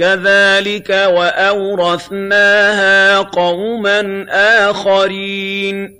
كَذَٰلِكَ وَأَوْرَثْنَاهَا قَوْمًا آخَرِينَ